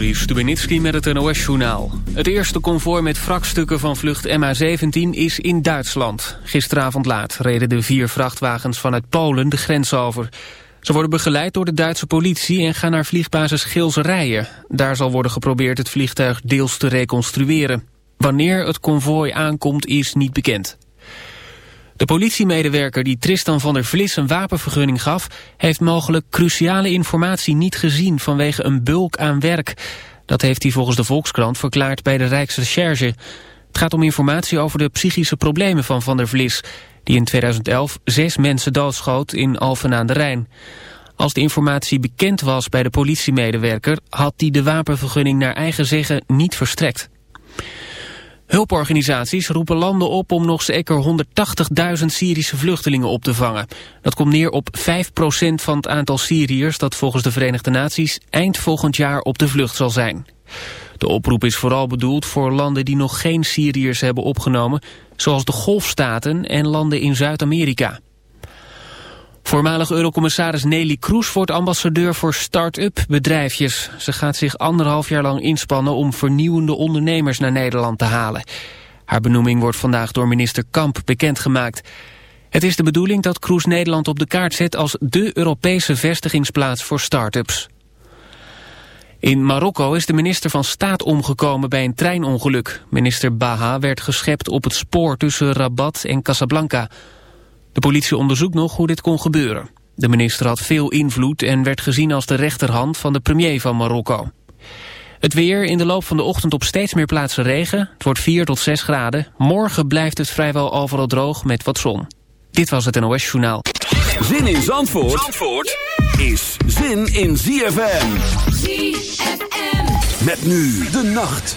Juri Stubenitski met het NOS-journaal. Het eerste konvooi met wrakstukken van vlucht MH17 is in Duitsland. Gisteravond laat reden de vier vrachtwagens vanuit Polen de grens over. Ze worden begeleid door de Duitse politie en gaan naar vliegbasis Gilserijen. Daar zal worden geprobeerd het vliegtuig deels te reconstrueren. Wanneer het konvooi aankomt is niet bekend. De politiemedewerker die Tristan van der Vlis een wapenvergunning gaf... heeft mogelijk cruciale informatie niet gezien vanwege een bulk aan werk. Dat heeft hij volgens de Volkskrant verklaard bij de Rijksrecherche. Het gaat om informatie over de psychische problemen van van der Vlis... die in 2011 zes mensen doodschoot in Alphen aan de Rijn. Als de informatie bekend was bij de politiemedewerker... had hij de wapenvergunning naar eigen zeggen niet verstrekt. Hulporganisaties roepen landen op om nog zeker 180.000 Syrische vluchtelingen op te vangen. Dat komt neer op 5% van het aantal Syriërs dat volgens de Verenigde Naties eind volgend jaar op de vlucht zal zijn. De oproep is vooral bedoeld voor landen die nog geen Syriërs hebben opgenomen, zoals de Golfstaten en landen in Zuid-Amerika. Voormalig Eurocommissaris Nelly Kroes wordt ambassadeur voor start-up bedrijfjes. Ze gaat zich anderhalf jaar lang inspannen om vernieuwende ondernemers naar Nederland te halen. Haar benoeming wordt vandaag door minister Kamp bekendgemaakt. Het is de bedoeling dat Kroes Nederland op de kaart zet als de Europese vestigingsplaats voor start-ups. In Marokko is de minister van Staat omgekomen bij een treinongeluk. Minister Baha werd geschept op het spoor tussen Rabat en Casablanca. De politie onderzoekt nog hoe dit kon gebeuren. De minister had veel invloed en werd gezien als de rechterhand van de premier van Marokko. Het weer in de loop van de ochtend op steeds meer plaatsen regen. Het wordt 4 tot 6 graden. Morgen blijft het vrijwel overal droog met wat zon. Dit was het NOS Journaal. Zin in Zandvoort, Zandvoort is zin in ZFM. ZFM. Met nu de nacht.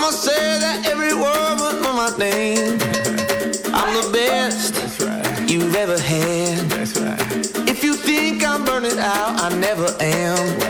Mama said that every word was my name. I'm the best right. you've ever had. That's Right. If you think I'm burning out, I never am.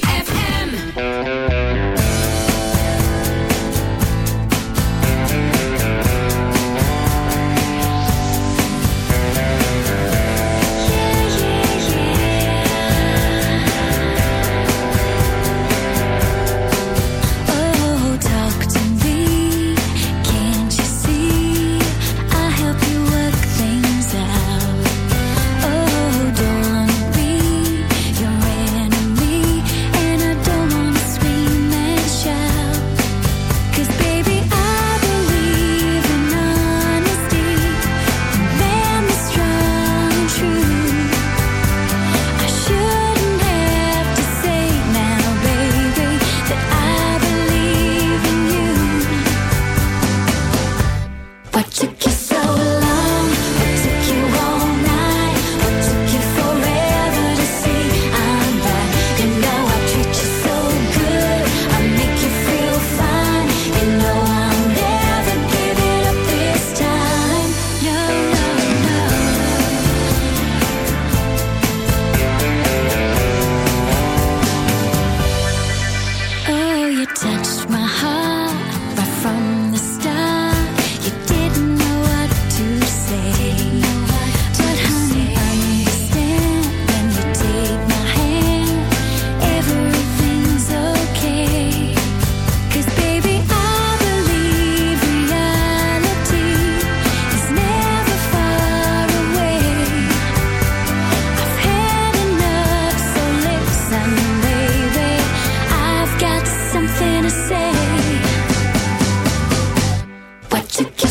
Just can.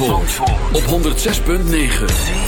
Op 106.9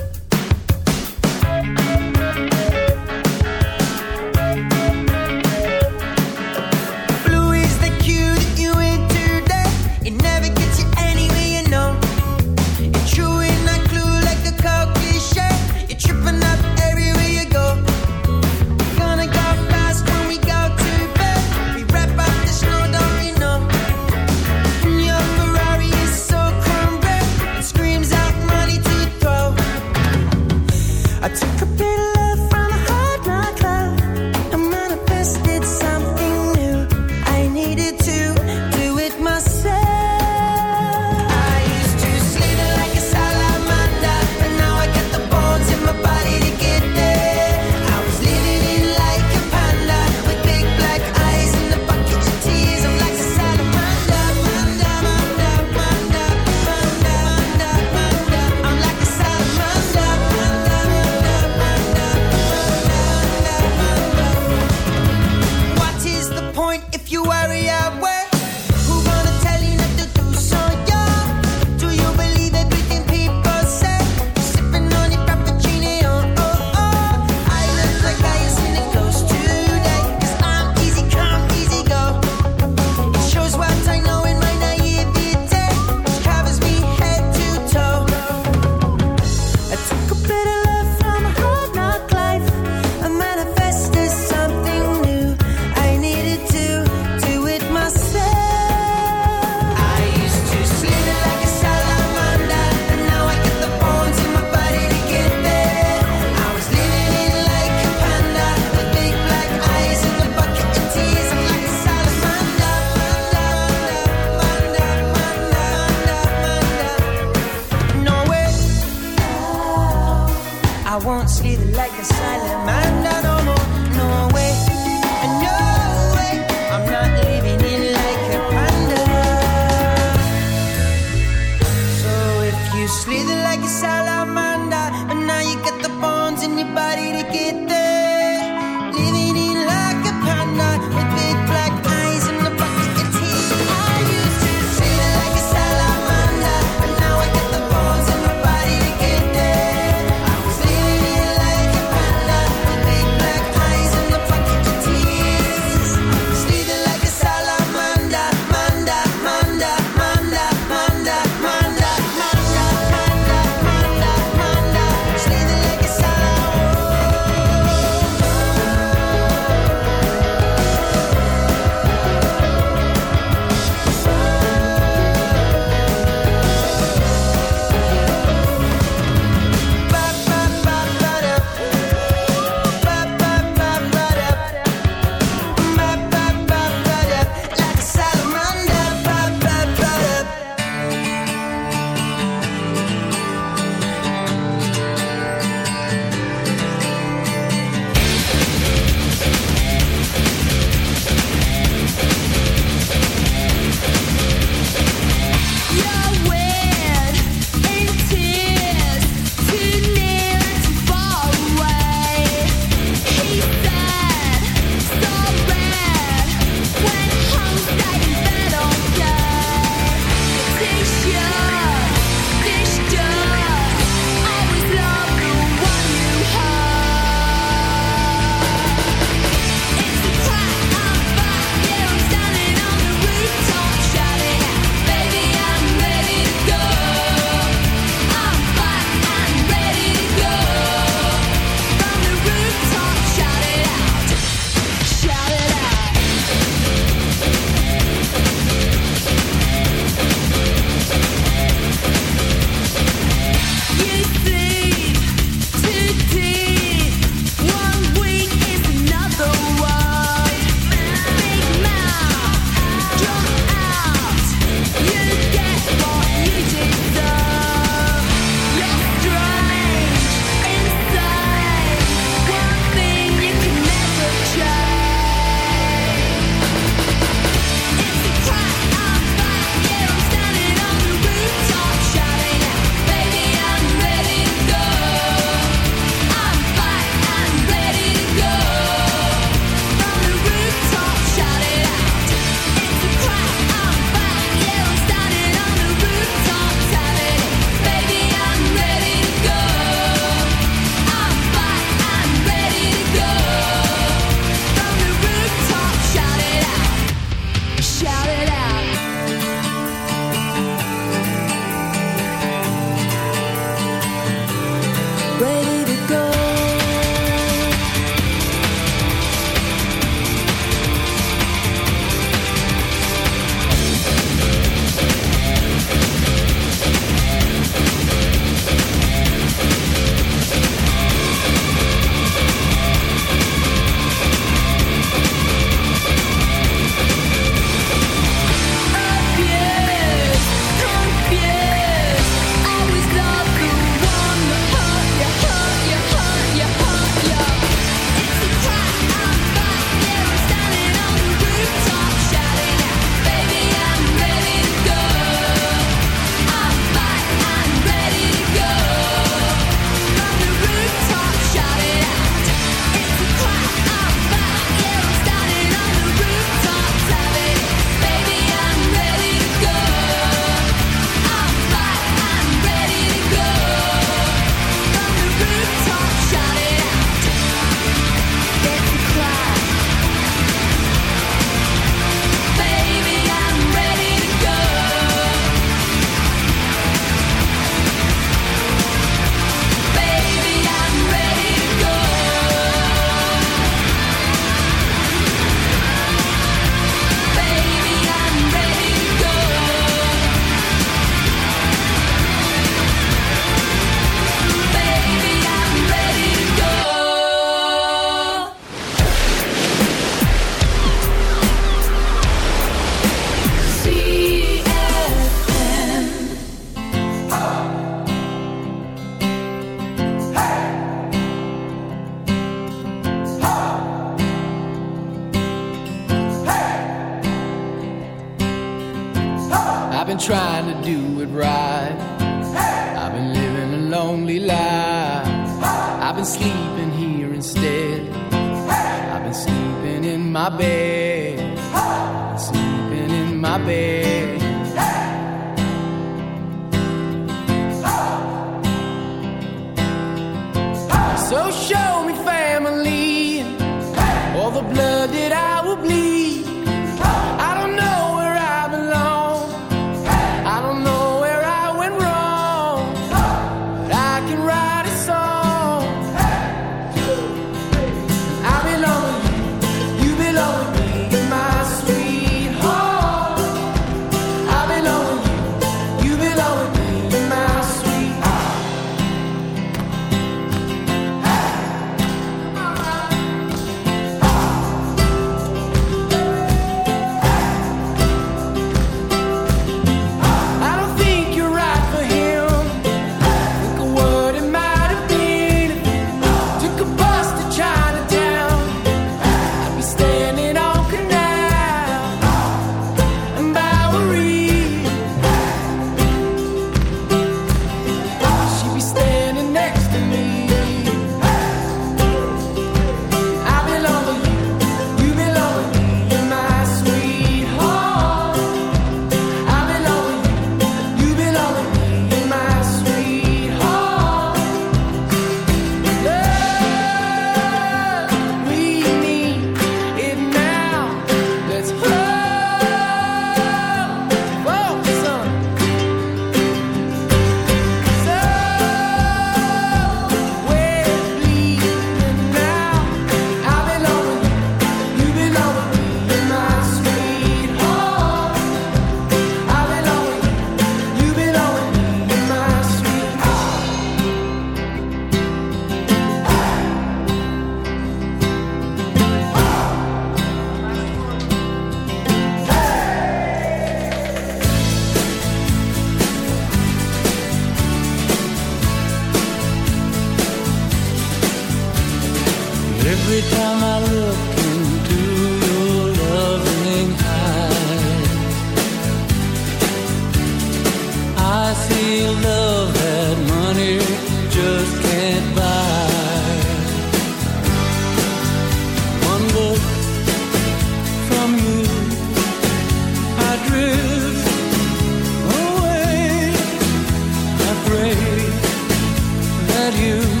at you.